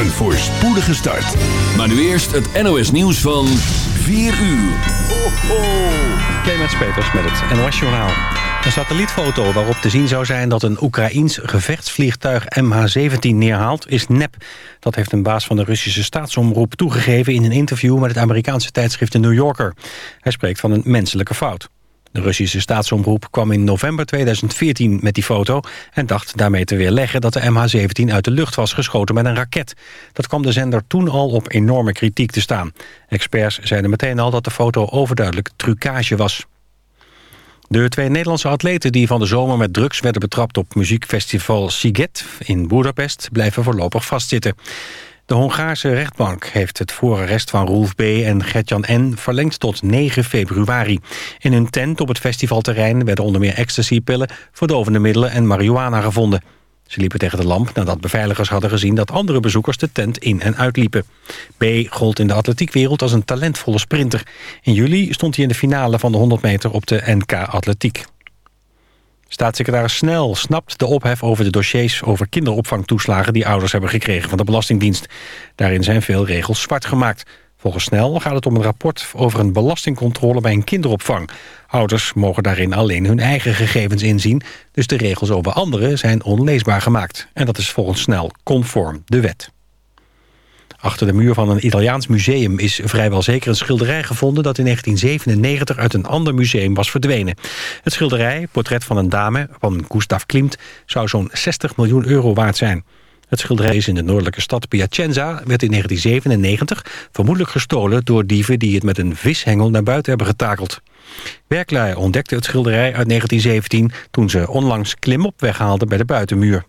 Een voorspoedige start. Maar nu eerst het NOS nieuws van 4 uur. Ho, ho. Clemens Peters met het NOS Journaal. Een satellietfoto waarop te zien zou zijn dat een Oekraïns gevechtsvliegtuig MH17 neerhaalt is nep. Dat heeft een baas van de Russische staatsomroep toegegeven in een interview met het Amerikaanse tijdschrift The New Yorker. Hij spreekt van een menselijke fout. De Russische staatsomroep kwam in november 2014 met die foto... en dacht daarmee te weerleggen dat de MH17 uit de lucht was geschoten met een raket. Dat kwam de zender toen al op enorme kritiek te staan. Experts zeiden meteen al dat de foto overduidelijk trucage was. De twee Nederlandse atleten die van de zomer met drugs werden betrapt op muziekfestival Siget in Budapest blijven voorlopig vastzitten. De Hongaarse rechtbank heeft het voorarrest van Rolf B. en Gertjan N. verlengd tot 9 februari. In hun tent op het festivalterrein werden onder meer ecstasypillen, verdovende middelen en marihuana gevonden. Ze liepen tegen de lamp nadat beveiligers hadden gezien dat andere bezoekers de tent in en uitliepen. B. gold in de atletiekwereld als een talentvolle sprinter. In juli stond hij in de finale van de 100 meter op de NK Atletiek. Staatssecretaris Snel snapt de ophef over de dossiers over kinderopvangtoeslagen die ouders hebben gekregen van de Belastingdienst. Daarin zijn veel regels zwart gemaakt. Volgens Snel gaat het om een rapport over een belastingcontrole bij een kinderopvang. Ouders mogen daarin alleen hun eigen gegevens inzien, dus de regels over anderen zijn onleesbaar gemaakt. En dat is volgens Snel conform de wet. Achter de muur van een Italiaans museum is vrijwel zeker een schilderij gevonden... dat in 1997 uit een ander museum was verdwenen. Het schilderij, portret van een dame, van Gustav Klimt... zou zo'n 60 miljoen euro waard zijn. Het schilderij is in de noordelijke stad Piacenza... werd in 1997 vermoedelijk gestolen door dieven... die het met een vishengel naar buiten hebben getakeld. Werklui ontdekten het schilderij uit 1917... toen ze onlangs klimop weghaalden bij de buitenmuur.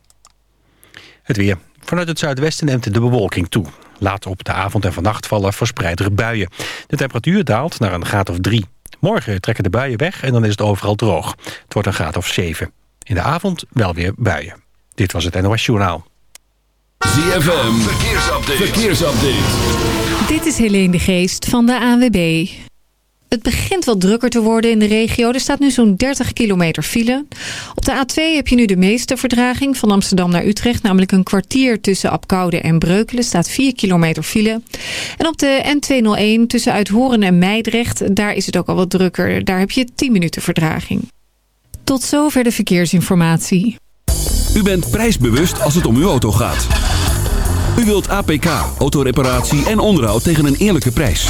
Het weer. Vanuit het zuidwesten neemt de bewolking toe. Later op de avond en vannacht vallen verspreidere buien. De temperatuur daalt naar een graad of drie. Morgen trekken de buien weg en dan is het overal droog. Het wordt een graad of zeven. In de avond wel weer buien. Dit was het NOS Journaal. ZFM, verkeersupdate. verkeersupdate. Dit is Helene de Geest van de ANWB. Het begint wat drukker te worden in de regio. Er staat nu zo'n 30 kilometer file. Op de A2 heb je nu de meeste verdraging van Amsterdam naar Utrecht. Namelijk een kwartier tussen Apkoude en Breukelen staat 4 kilometer file. En op de N201 tussen Uithoren en Meidrecht, daar is het ook al wat drukker. Daar heb je 10 minuten verdraging. Tot zover de verkeersinformatie. U bent prijsbewust als het om uw auto gaat. U wilt APK, autoreparatie en onderhoud tegen een eerlijke prijs.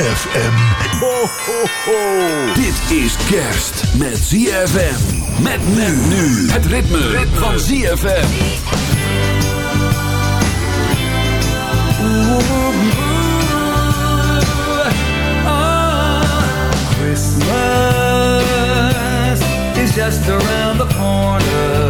ZFM. Ho, ho, ho. Dit is kerst met ZFM. Met men nu. Het ritme, van ZFM. Christmas is just around the corner.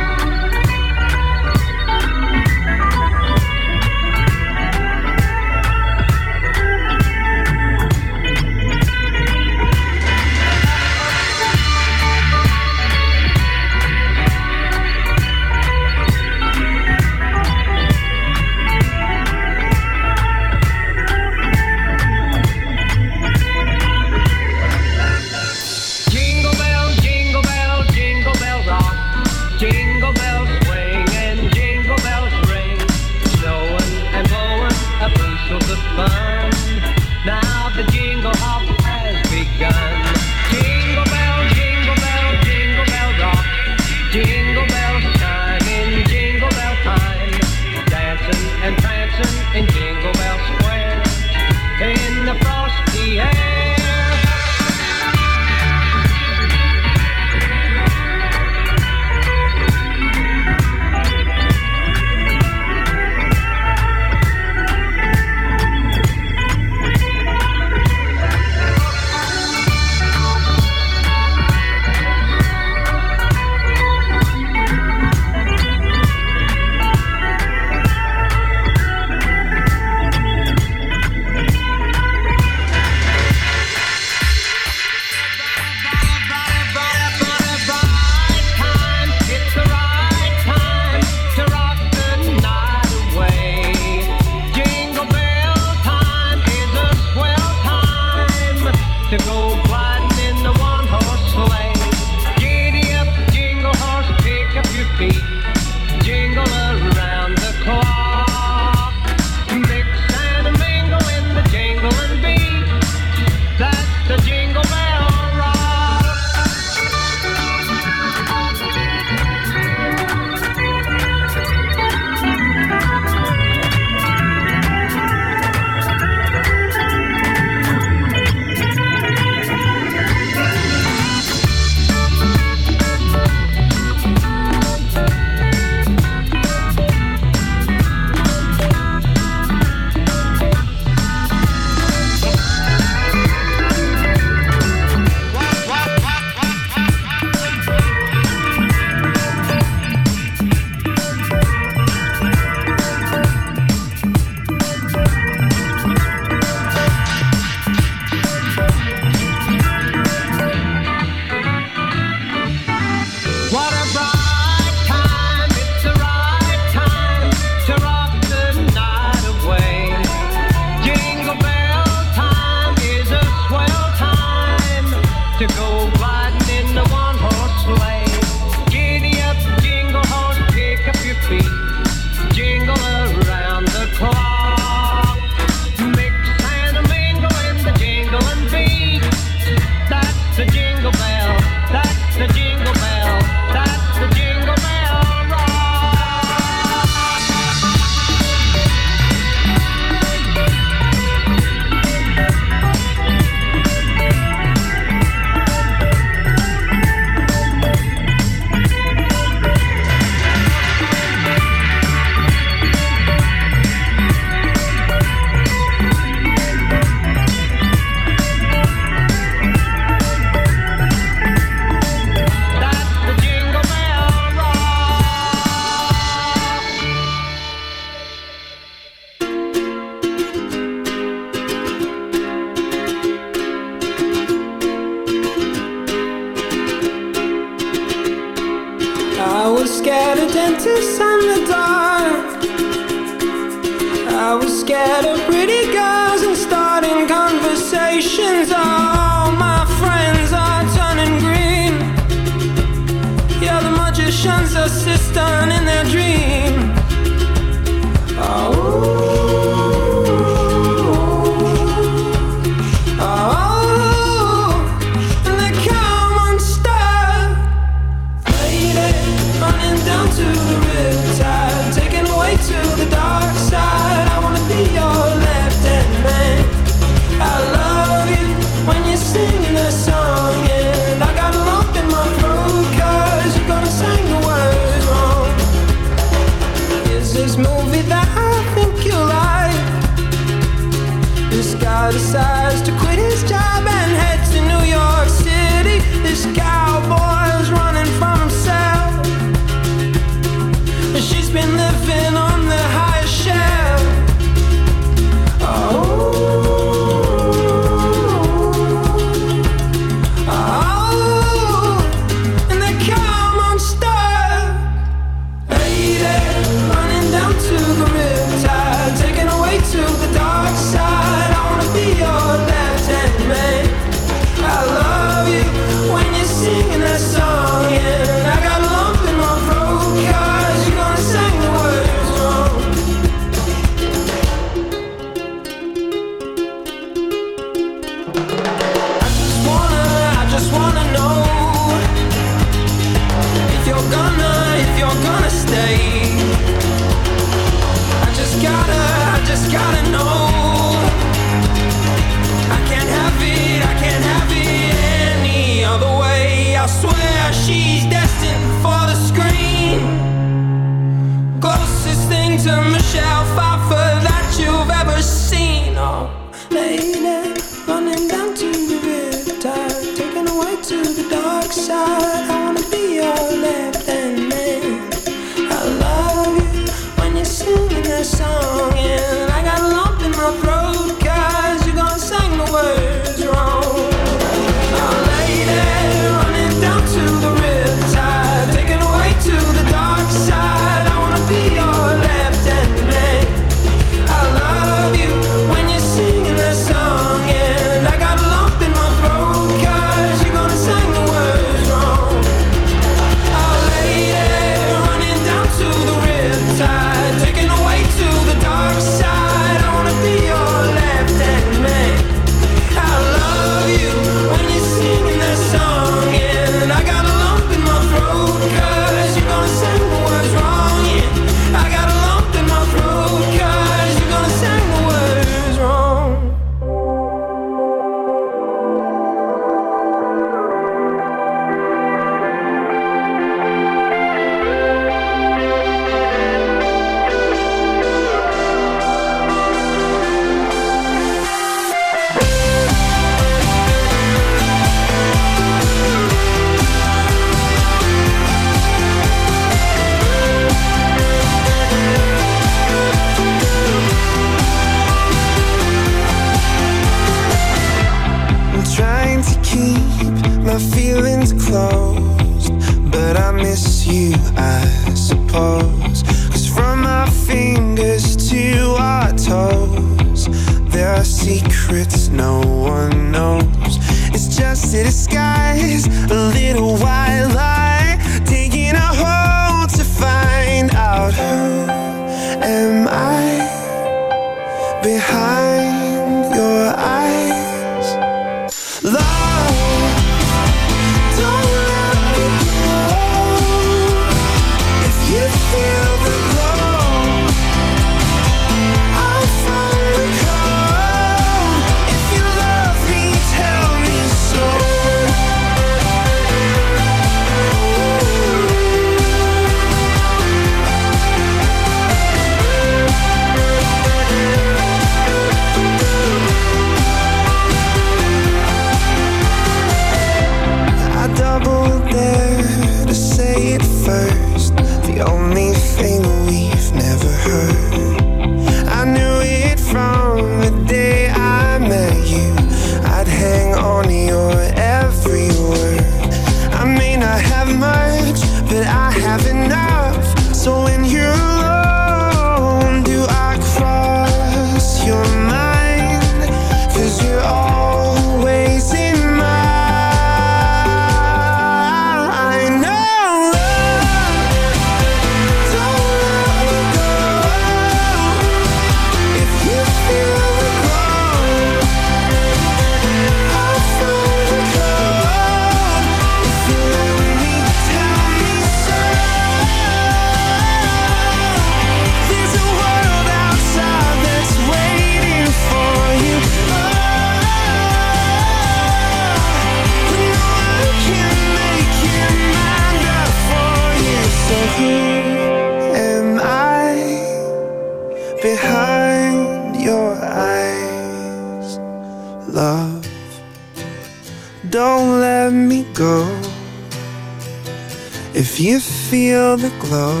feel the glow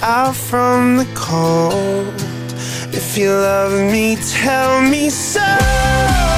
out from the cold. If you love me, tell me so.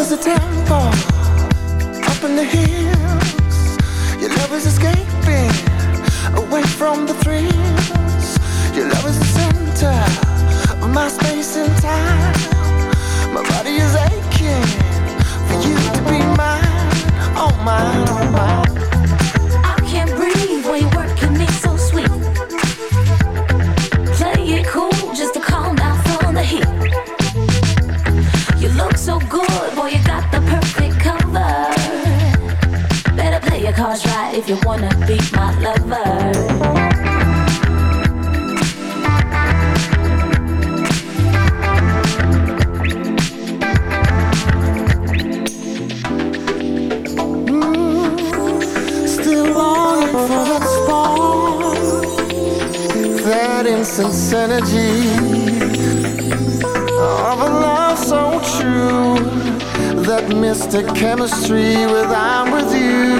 was a temple up in the hills. Your love is escaping away from the thrills. Your love is the center of my space and time. My body is aching for you to be mine, oh oh. you wanna be my lover. Mm, sense energy of a love so true that mystic chemistry with I'm with you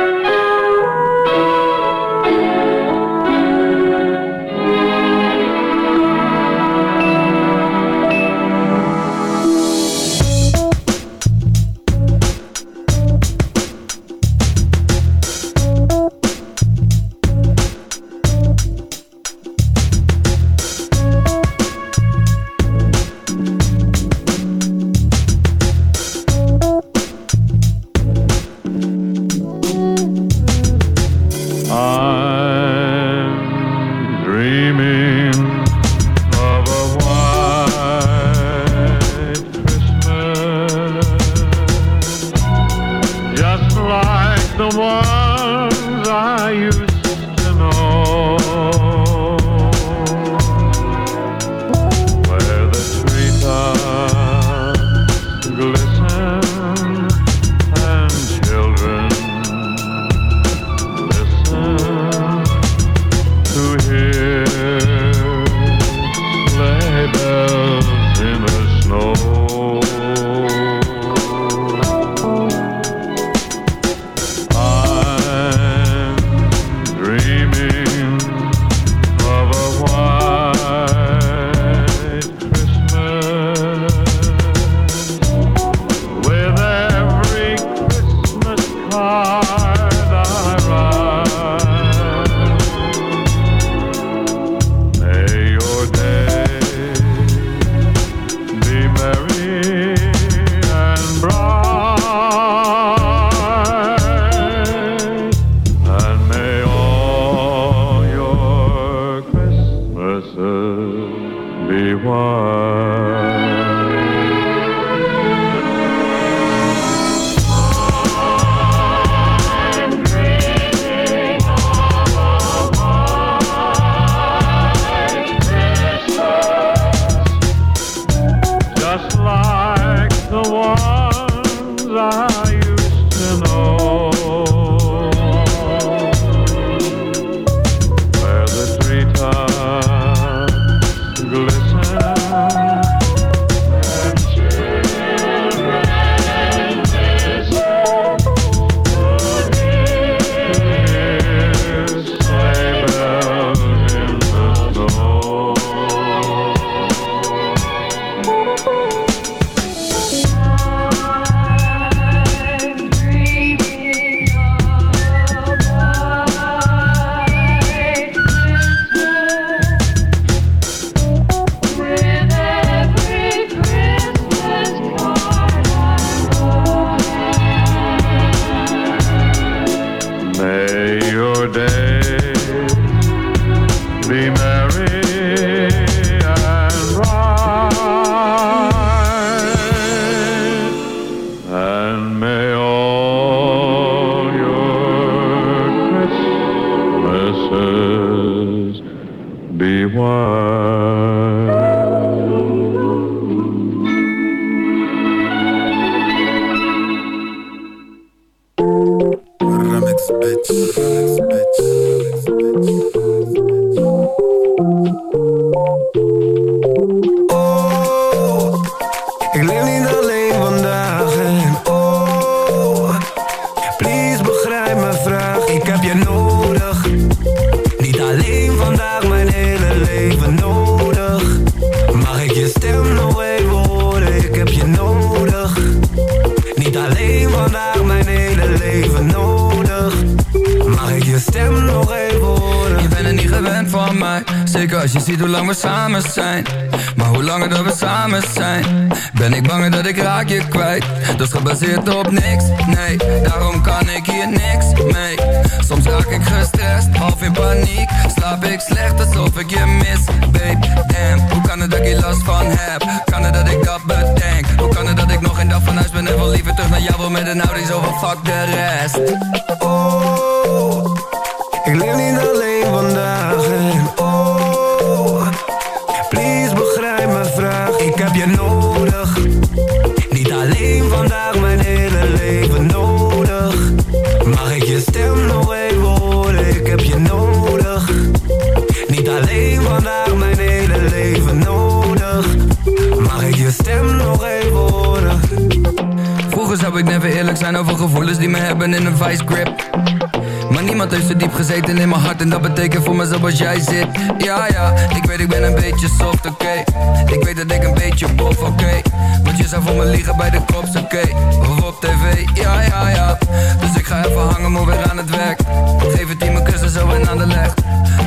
Dat betekent voor me zoals jij zit. Ja ja, ik weet ik ben een beetje soft, oké. Ik weet dat ik een beetje bof, oké. Want je zou voor me liegen bij de kops, oké. Of op tv, ja ja ja. Dus ik ga even hangen, moet weer aan het werk. Geef het team een kussen zo en aan de leg.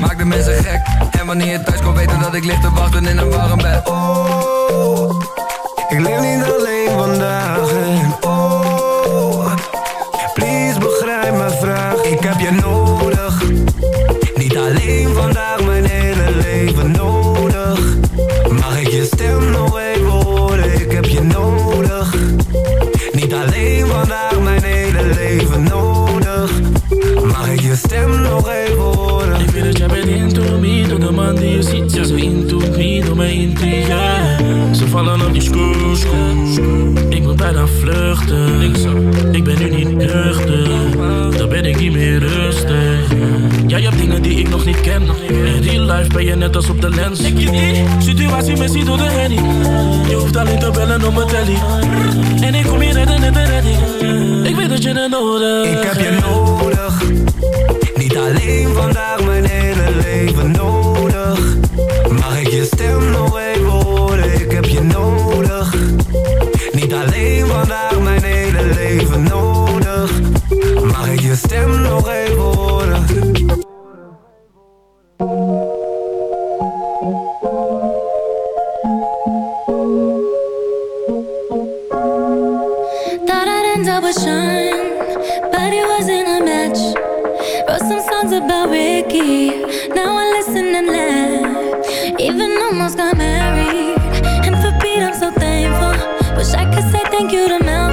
Maak de mensen gek. En wanneer je thuis komt weten dat ik lig te wachten in een warm bed. Oh, ik leef niet alleen vandaag stem nog even horen? Ik weet dat jij bent into me, door de man die je ziet, ja zo into me, door mijn intrigue. Ze vallen op die Ik moet bijna vluchten, ik ben nu niet nuchter, dan ben ik niet meer rustig. Jij hebt dingen die ik nog niet ken, in real life ben je net als op de lens. Ik je die situatie missie door de henny, je hoeft alleen te bellen op mijn telly. En ik kom hier redden net de redding, ik weet dat je het nodig Ik heb je nodig, alleen vandaag, mijn hele leven nodig. Mag ik je stem nog even horen? Ik heb je nodig, niet alleen vandaag, mijn hele leven nodig. Mag ik je stem nog even horen? say thank you to Mel.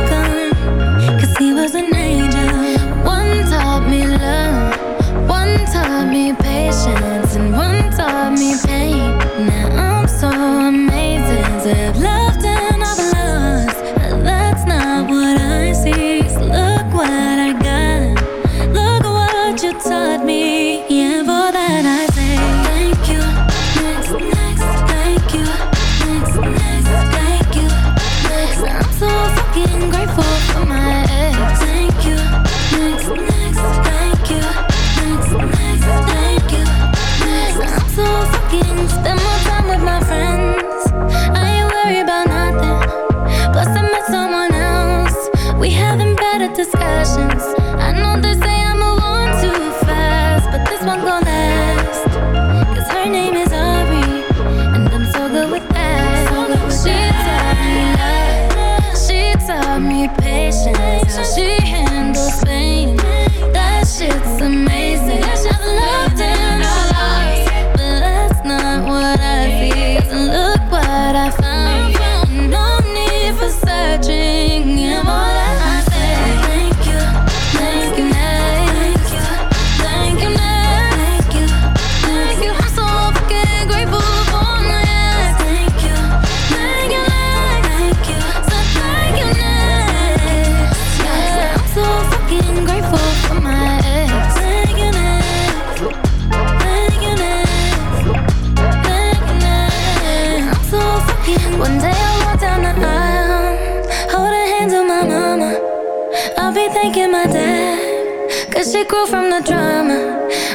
from the drama.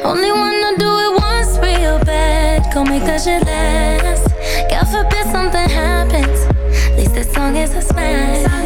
Only wanna do it once real bad. Call me cause shit last. God forbid something happens. At least this song is a smash.